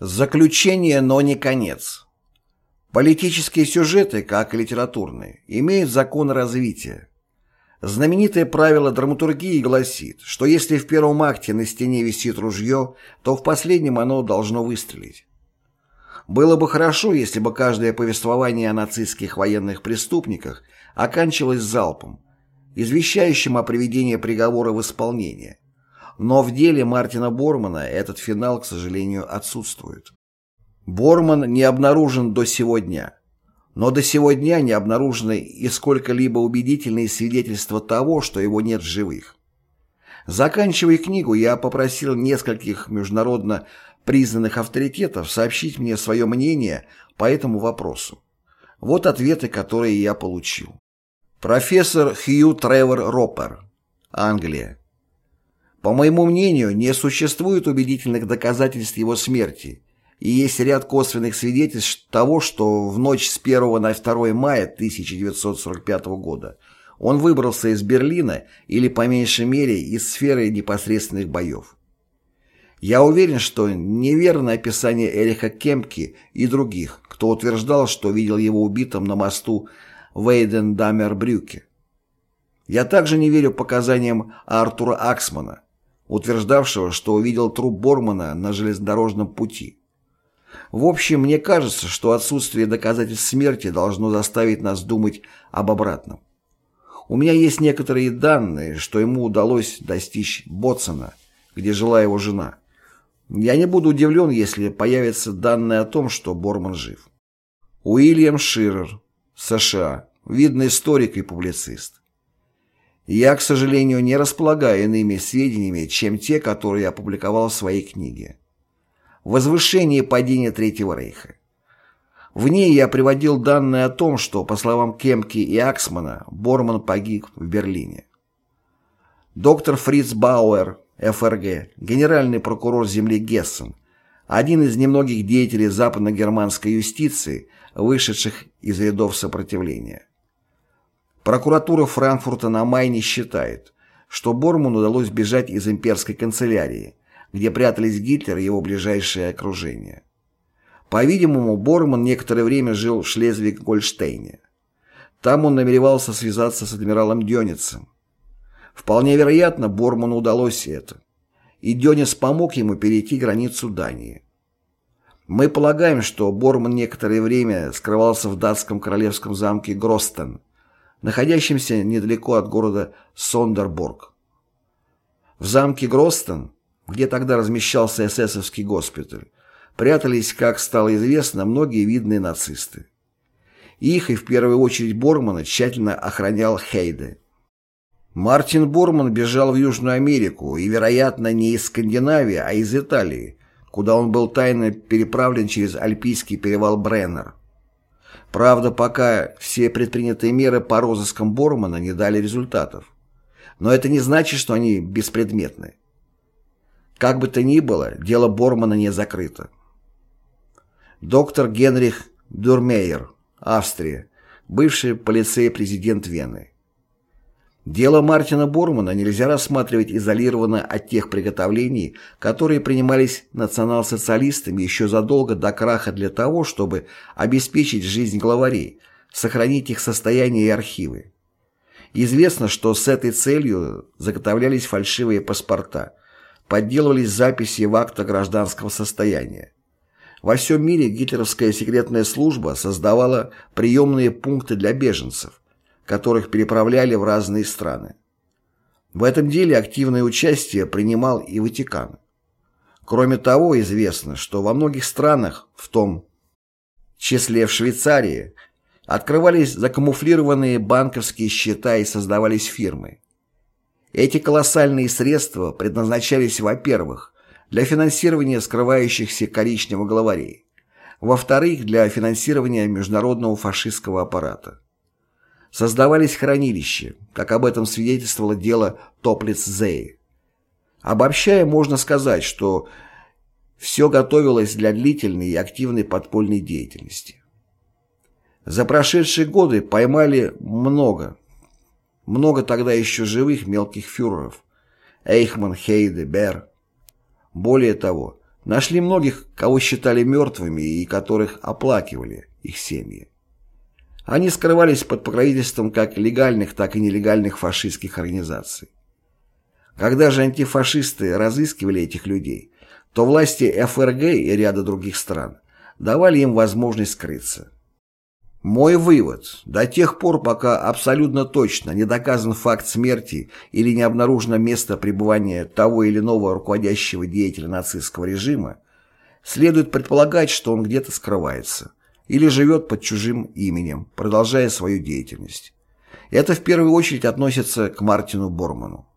Заключение, но не конец. Политические сюжеты, как и литературные, имеют закон развития. Знаменитое правило драматургии гласит, что если в первом акте на стене висит ружье, то в последнем оно должно выстрелить. Было бы хорошо, если бы каждое повествование о нацистских военных преступниках оканчивалось залпом, извещающим о приведении приговора в исполнение. Но в деле Мартина Бормана этот финал, к сожалению, отсутствует. Борман не обнаружен до сегодня. Но до сегодня не обнаружены и сколько-либо убедительные свидетельства того, что его нет в живых. Заканчивая книгу, я попросил нескольких международно признанных авторитетов сообщить мне свое мнение по этому вопросу. Вот ответы, которые я получил. Профессор Хью Тревор Роппер, Англия. По моему мнению, не существует убедительных доказательств его смерти, и есть ряд косвенных свидетельств того, что в ночь с 1 на 2 мая 1945 года он выбрался из Берлина или, по меньшей мере, из сферы непосредственных боев. Я уверен, что неверно описание Эриха Кемпки и других, кто утверждал, что видел его убитым на мосту Вейден-Даммер-Брюке. Я также не верю показаниям Артура Аксмана, утверждавшего, что увидел труп Бормана на железнодорожном пути. В общем, мне кажется, что отсутствие доказательств смерти должно заставить нас думать об обратном. У меня есть некоторые данные, что ему удалось достичь Ботсона, где жила его жена. Я не буду удивлен, если появятся данные о том, что Борман жив. Уильям Ширер, США, видный историк и публицист. Я, к сожалению, не располагаю иными сведениями, чем те, которые я опубликовал в своей книге. «Возвышение и падение Третьего Рейха». В ней я приводил данные о том, что, по словам Кемки и Аксмана, Борман погиб в Берлине. Доктор Фриц Бауэр, ФРГ, генеральный прокурор земли Гессен, один из немногих деятелей западно-германской юстиции, вышедших из рядов сопротивления. Прокуратура Франкфурта на Майне считает, что Борману удалось бежать из имперской канцелярии, где прятались Гитлер и его ближайшее окружение. По-видимому, Борман некоторое время жил в Шлезвиг-Гольштейне. Там он намеревался связаться с адмиралом Дёницем. Вполне вероятно, Борману удалось это. И Дёнец помог ему перейти границу Дании. Мы полагаем, что Борман некоторое время скрывался в датском королевском замке Гростен, находящемся недалеко от города Сондерборг. В замке Гростен, где тогда размещался эсэсовский госпиталь, прятались, как стало известно, многие видные нацисты. Их и в первую очередь Бормана тщательно охранял Хейде. Мартин Борман бежал в Южную Америку и, вероятно, не из Скандинавии, а из Италии, куда он был тайно переправлен через Альпийский перевал Бреннер. Правда, пока все предпринятые меры по розыскам Бормана не дали результатов. Но это не значит, что они беспредметны. Как бы то ни было, дело Бормана не закрыто. Доктор Генрих Дюрмейер, Австрия, бывший полицей-президент Вены. Дело Мартина Бормана нельзя рассматривать изолированно от тех приготовлений, которые принимались национал-социалистами еще задолго до краха для того, чтобы обеспечить жизнь главарей, сохранить их состояние и архивы. Известно, что с этой целью заготовлялись фальшивые паспорта, подделывались записи в актах гражданского состояния. Во всем мире гитлеровская секретная служба создавала приемные пункты для беженцев, которых переправляли в разные страны. В этом деле активное участие принимал и Ватикан. Кроме того, известно, что во многих странах, в том числе в Швейцарии, открывались закамуфлированные банковские счета и создавались фирмы. Эти колоссальные средства предназначались, во-первых, для финансирования скрывающихся коричневых главарей, во-вторых, для финансирования международного фашистского аппарата. Создавались хранилища, как об этом свидетельствовало дело Топлиц-Зей. Обобщая, можно сказать, что все готовилось для длительной и активной подпольной деятельности. За прошедшие годы поймали много, много тогда еще живых мелких фюреров, Эйхман, Хейде, Бер. Более того, Нашли многих, кого считали мертвыми и которых оплакивали их семьи. Они скрывались под покровительством как легальных, так и нелегальных фашистских организаций. Когда же антифашисты разыскивали этих людей, то власти ФРГ и ряда других стран давали им возможность скрыться. Мой вывод. До тех пор, пока абсолютно точно не доказан факт смерти или не обнаружено место пребывания того или иного руководящего деятеля нацистского режима, следует предполагать, что он где-то скрывается или живет под чужим именем, продолжая свою деятельность. Это в первую очередь относится к Мартину Борману.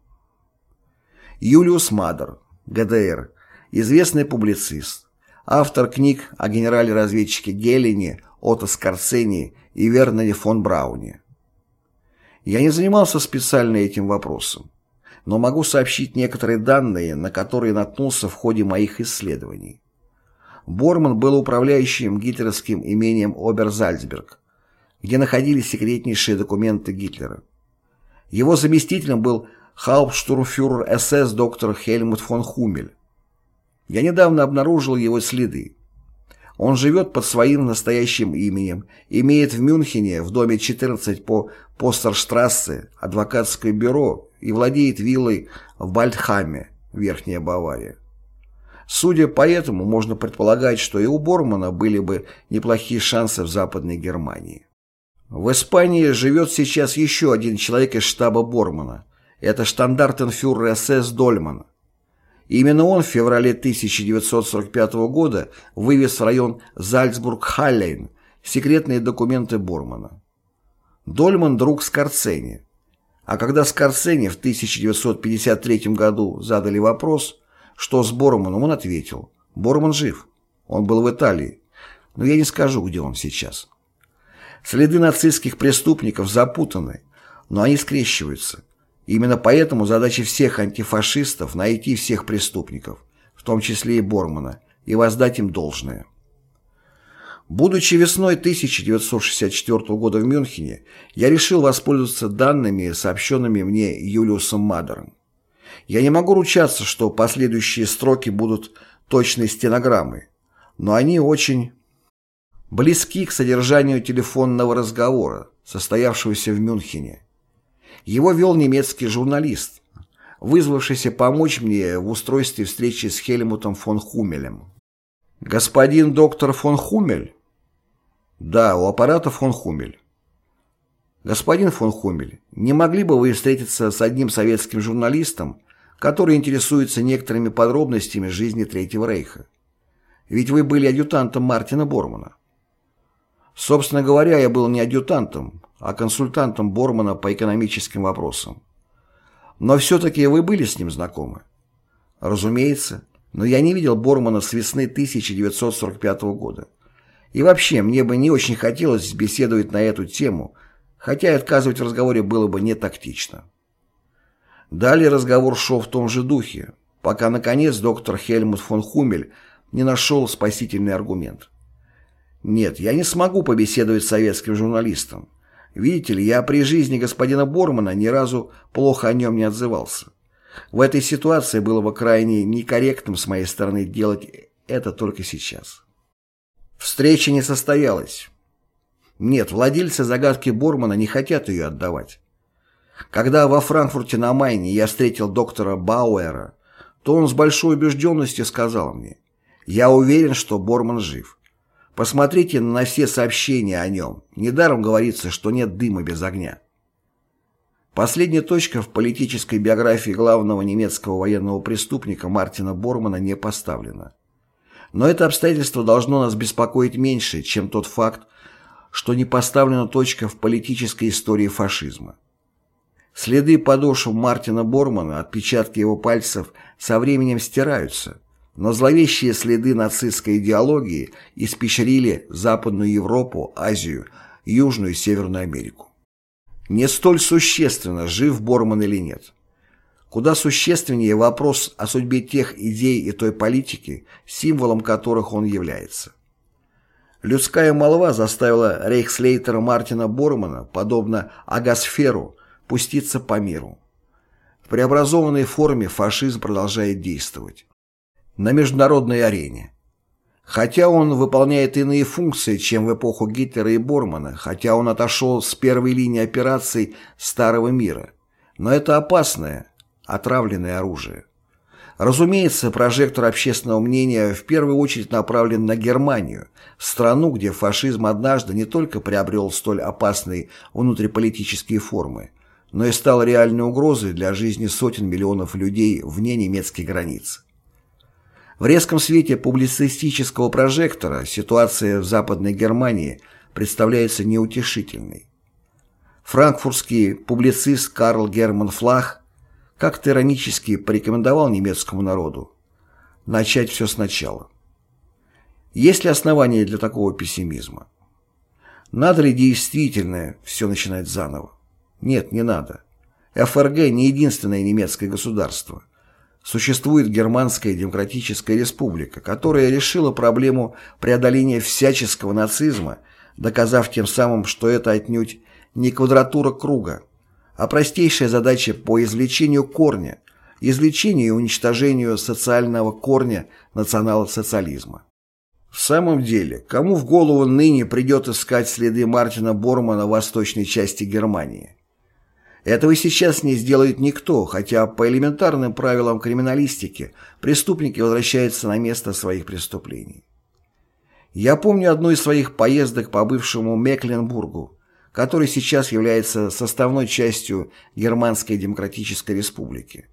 Юлиус Мадер, ГДР, известный публицист, автор книг о генерале-разведчике Геллене, Отто Скорцени и Вернере фон Брауне. Я не занимался специально этим вопросом, но могу сообщить некоторые данные, на которые наткнулся в ходе моих исследований. Борман был управляющим гитлеровским имением Оберзальцберг, где находились секретнейшие документы Гитлера. Его заместителем был Хауптштурмфюрер СС доктор Хельмут фон Хумель. Я недавно обнаружил его следы. Он живет под своим настоящим именем, имеет в Мюнхене в доме 14 по Постерштрассе адвокатское бюро и владеет виллой в Бальдхаме, Верхняя Бавария. Судя по этому, можно предполагать, что и у Бормана были бы неплохие шансы в Западной Германии. В Испании живет сейчас еще один человек из штаба Бормана. Это штандартенфюрер СС Дольман. Именно он в феврале 1945 года вывез в район Зальцбург-Халлейн секретные документы Бормана. Дольман – друг Скорцени. А когда Скорцени в 1953 году задали вопрос, что с Борманом, он ответил – Борман жив, он был в Италии, но я не скажу, где он сейчас. Следы нацистских преступников запутаны, но они скрещиваются – Именно поэтому задача всех антифашистов – найти всех преступников, в том числе и Бормана, и воздать им должное. Будучи весной 1964 года в Мюнхене, я решил воспользоваться данными, сообщенными мне Юлиусом Мадером. Я не могу ручаться, что последующие строки будут точной стенограммой, но они очень близки к содержанию телефонного разговора, состоявшегося в Мюнхене. Его вел немецкий журналист, вызвавшийся помочь мне в устройстве встречи с Хельмутом фон Хумелем. «Господин доктор фон Хумель?» «Да, у аппарата фон Хумель». «Господин фон Хумель, не могли бы вы встретиться с одним советским журналистом, который интересуется некоторыми подробностями жизни Третьего Рейха? Ведь вы были адъютантом Мартина Бормана». Собственно говоря, я был не адъютантом, а консультантом Бормана по экономическим вопросам. Но все-таки вы были с ним знакомы? Разумеется, но я не видел Бормана с весны 1945 года. И вообще, мне бы не очень хотелось беседовать на эту тему, хотя и отказывать в разговоре было бы не тактично. Далее разговор шел в том же духе, пока, наконец, доктор Хельмут фон Хумель не нашел спасительный аргумент. Нет, я не смогу побеседовать с советским журналистом. Видите ли, я при жизни господина Бормана ни разу плохо о нем не отзывался. В этой ситуации было бы крайне некорректным с моей стороны делать это только сейчас. Встреча не состоялась. Нет, владельцы загадки Бормана не хотят ее отдавать. Когда во Франкфурте на Майне я встретил доктора Бауэра, то он с большой убежденностью сказал мне, «Я уверен, что Борман жив. Посмотрите на все сообщения о нем. Недаром говорится, что нет дыма без огня. Последняя точка в политической биографии главного немецкого военного преступника Мартина Бормана не поставлена. Но это обстоятельство должно нас беспокоить меньше, чем тот факт, что не поставлена точка в политической истории фашизма. Следы подошв Мартина Бормана, отпечатки его пальцев со временем стираются – но зловещие следы нацистской идеологии испещрили Западную Европу, Азию, Южную и Северную Америку. Не столь существенно, жив Борман или нет. Куда существеннее вопрос о судьбе тех идей и той политики, символом которых он является. Людская молва заставила рейхслейтера Мартина Бормана, подобно агосферу, пуститься по миру. В преобразованной форме фашизм продолжает действовать. на международной арене. Хотя он выполняет иные функции, чем в эпоху Гитлера и Бормана, хотя он отошел с первой линии операций Старого мира, но это опасное, отравленное оружие. Разумеется, прожектор общественного мнения в первую очередь направлен на Германию, страну, где фашизм однажды не только приобрел столь опасные внутриполитические формы, но и стал реальной угрозой для жизни сотен миллионов людей вне немецких границ. В резком свете публицистического прожектора ситуация в Западной Германии представляется неутешительной. Франкфуртский публицист Карл Герман Флах как-то иронически порекомендовал немецкому народу начать все сначала. Есть ли основания для такого пессимизма? Надо ли действительно все начинать заново? Нет, не надо. ФРГ не единственное немецкое государство. Существует Германская Демократическая Республика, которая решила проблему преодоления всяческого нацизма, доказав тем самым, что это отнюдь не квадратура круга, а простейшая задача по извлечению корня, извлечению и уничтожению социального корня национал-социализма. В самом деле, кому в голову ныне придет искать следы Мартина Бормана в восточной части Германии? Этого сейчас не сделает никто, хотя по элементарным правилам криминалистики преступники возвращаются на место своих преступлений. Я помню одну из своих поездок по бывшему Мекленбургу, который сейчас является составной частью Германской Демократической Республики.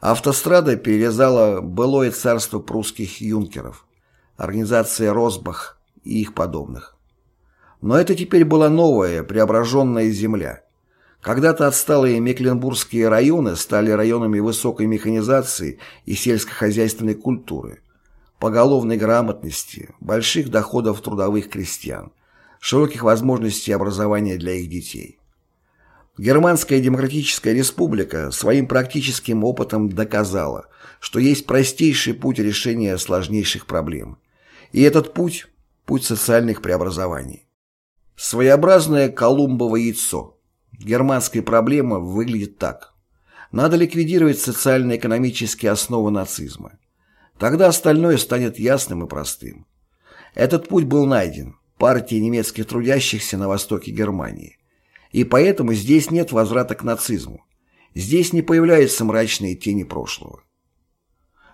Автострада перерезала былое царство прусских юнкеров, организация Росбах и их подобных. Но это теперь была новая, преображенная земля – когда-то отсталые Мекленбургские районы стали районами высокой механизации и сельскохозяйственной культуры, поголовной грамотности, больших доходов трудовых крестьян, широких возможностей образования для их детей. Германская Демократическая Республика своим практическим опытом доказала, что есть простейший путь решения сложнейших проблем. И этот путь – путь социальных преобразований. Своеобразное Колумбово яйцо – Германская проблема выглядит так. Надо ликвидировать социально-экономические основы нацизма. Тогда остальное станет ясным и простым. Этот путь был найден партией немецких трудящихся на востоке Германии. И поэтому здесь нет возврата к нацизму. Здесь не появляются мрачные тени прошлого.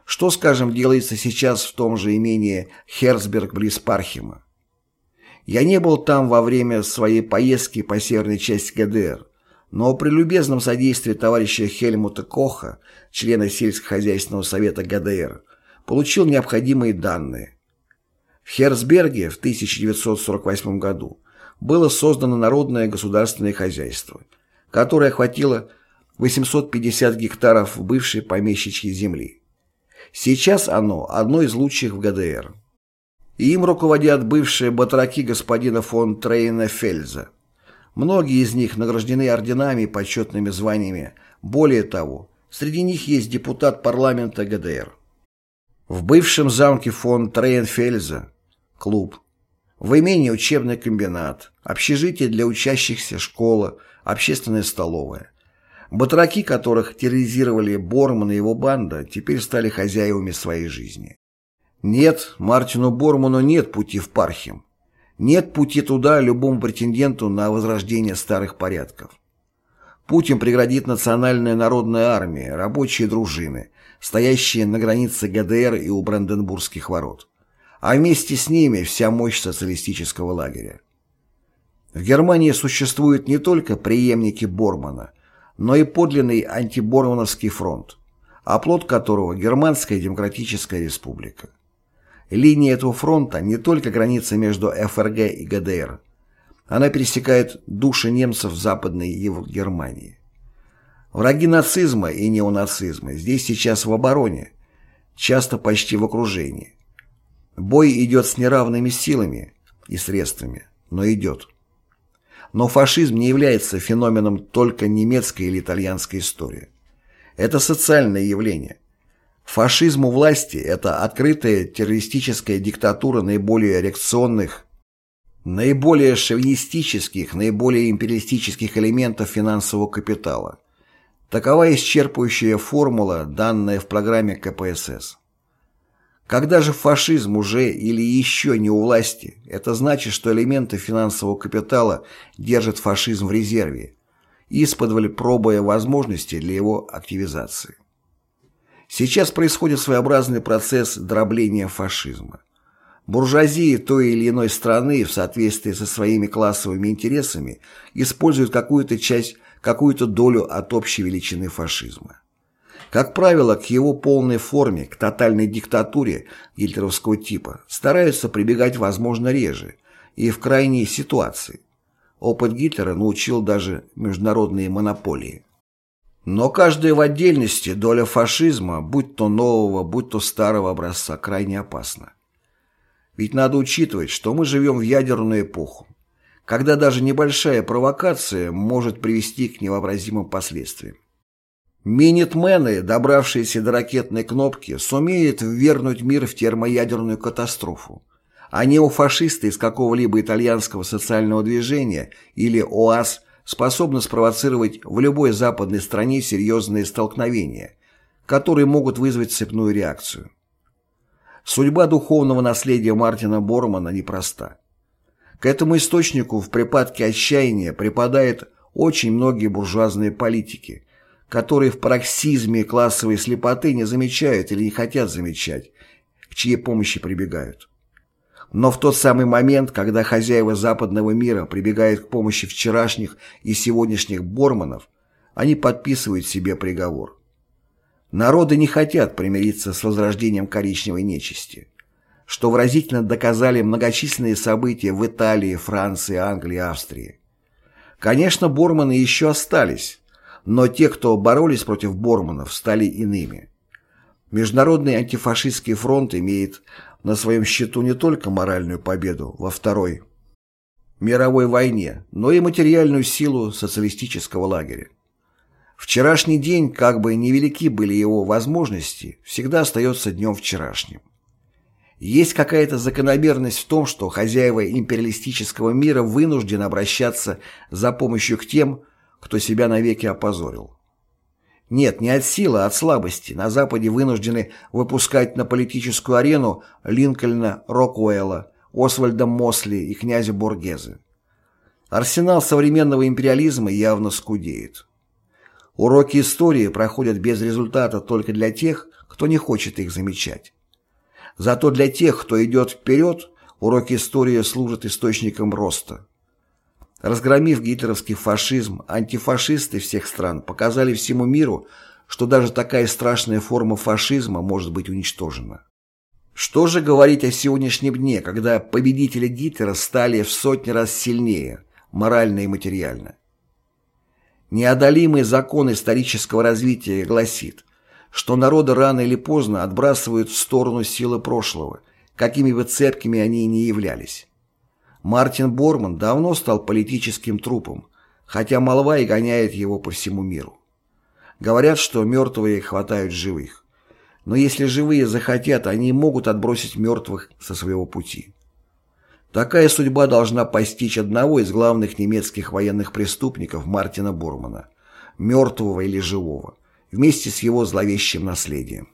Что, скажем, делается сейчас в том же имении Херцберг близ Пархима? Я не был там во время своей поездки по северной части ГДР, но при любезном содействии товарища Хельмута Коха, члена сельскохозяйственного совета ГДР, получил необходимые данные. В Херцберге в 1948 году было создано Народное государственное хозяйство, которое охватило 850 гектаров бывшей помещичьей земли. Сейчас оно одно из лучших в ГДР и им руководят бывшие батраки господина фон Трейнфельза. Многие из них награждены орденами и почетными званиями. Более того, среди них есть депутат парламента ГДР. В бывшем замке фон Трейнфельза клуб, в имении учебный комбинат, общежитие для учащихся, школа, общественная столовая. Батраки, которых терроризировали Борман и его банда, теперь стали хозяевами своей жизни. Нет, Мартину Борману нет пути в Пархим. Нет пути туда любому претенденту на возрождение старых порядков. Путин преградит национальная народная армия, рабочие дружины, стоящие на границе ГДР и у Бранденбургских ворот. А вместе с ними вся мощь социалистического лагеря. В Германии существуют не только преемники Бормана, но и подлинный антибормановский фронт, оплот которого Германская Демократическая Республика. Линия этого фронта не только граница между ФРГ и ГДР. Она пересекает души немцев Западной Германии. Враги нацизма и неонацизма здесь сейчас в обороне, часто почти в окружении. Бой идет с неравными силами и средствами, но идет. Но фашизм не является феноменом только немецкой или итальянской истории. Это социальное явление, Фашизм у власти – это открытая террористическая диктатура наиболее реакционных, наиболее шовинистических, наиболее империалистических элементов финансового капитала. Такова исчерпывающая формула, данная в программе КПСС. Когда же фашизм уже или еще не у власти, это значит, что элементы финансового капитала держат фашизм в резерве, исподволь пробуя возможности для его активизации. Сейчас происходит своеобразный процесс дробления фашизма. Буржуазия той или иной страны в соответствии со своими классовыми интересами использует какую-то часть, какую-то долю от общей величины фашизма. Как правило, к его полной форме, к тотальной диктатуре гитлеровского типа стараются прибегать возможно реже и в крайней ситуации. Опыт Гитлера научил даже международные монополии. Но каждая в отдельности доля фашизма, будь то нового, будь то старого образца, крайне опасна. Ведь надо учитывать, что мы живем в ядерную эпоху, когда даже небольшая провокация может привести к невообразимым последствиям. Минитмены, добравшиеся до ракетной кнопки, сумеют ввергнуть мир в термоядерную катастрофу, а неофашисты из какого-либо итальянского социального движения или ОАС способны спровоцировать в любой западной стране серьезные столкновения, которые могут вызвать цепную реакцию. Судьба духовного наследия Мартина Бормана непроста. К этому источнику в припадке отчаяния припадают очень многие буржуазные политики – которые в пароксизме классовой слепоты не замечают или не хотят замечать, к чьей помощи прибегают. Но в тот самый момент, когда хозяева западного мира прибегают к помощи вчерашних и сегодняшних борманов, они подписывают себе приговор. Народы не хотят примириться с возрождением коричневой нечисти, что выразительно доказали многочисленные события в Италии, Франции, Англии, Австрии. Конечно, борманы еще остались, но те, кто боролись против Борманов, стали иными. Международный антифашистский фронт имеет на своем счету не только моральную победу во Второй мировой войне, но и материальную силу социалистического лагеря. Вчерашний день, как бы невелики были его возможности, всегда остается днем вчерашним. Есть какая-то закономерность в том, что хозяева империалистического мира вынуждены обращаться за помощью к тем, кто себя навеки опозорил. Нет, не от силы, а от слабости. На Западе вынуждены выпускать на политическую арену Линкольна Рокуэлла, Освальда Мосли и князя Боргезе. Арсенал современного империализма явно скудеет. Уроки истории проходят без результата только для тех, кто не хочет их замечать. Зато для тех, кто идет вперед, уроки истории служат источником роста. Разгромив гитлеровский фашизм, антифашисты всех стран показали всему миру, что даже такая страшная форма фашизма может быть уничтожена. Что же говорить о сегодняшнем дне, когда победители Гитлера стали в сотни раз сильнее, морально и материально? Неодолимый закон исторического развития гласит, что народы рано или поздно отбрасывают в сторону силы прошлого, какими бы цепкими они ни являлись. Мартин Борман давно стал политическим трупом, хотя молва и гоняет его по всему миру. Говорят, что мертвые хватают живых. Но если живые захотят, они могут отбросить мертвых со своего пути. Такая судьба должна постичь одного из главных немецких военных преступников Мартина Бормана, мертвого или живого, вместе с его зловещим наследием.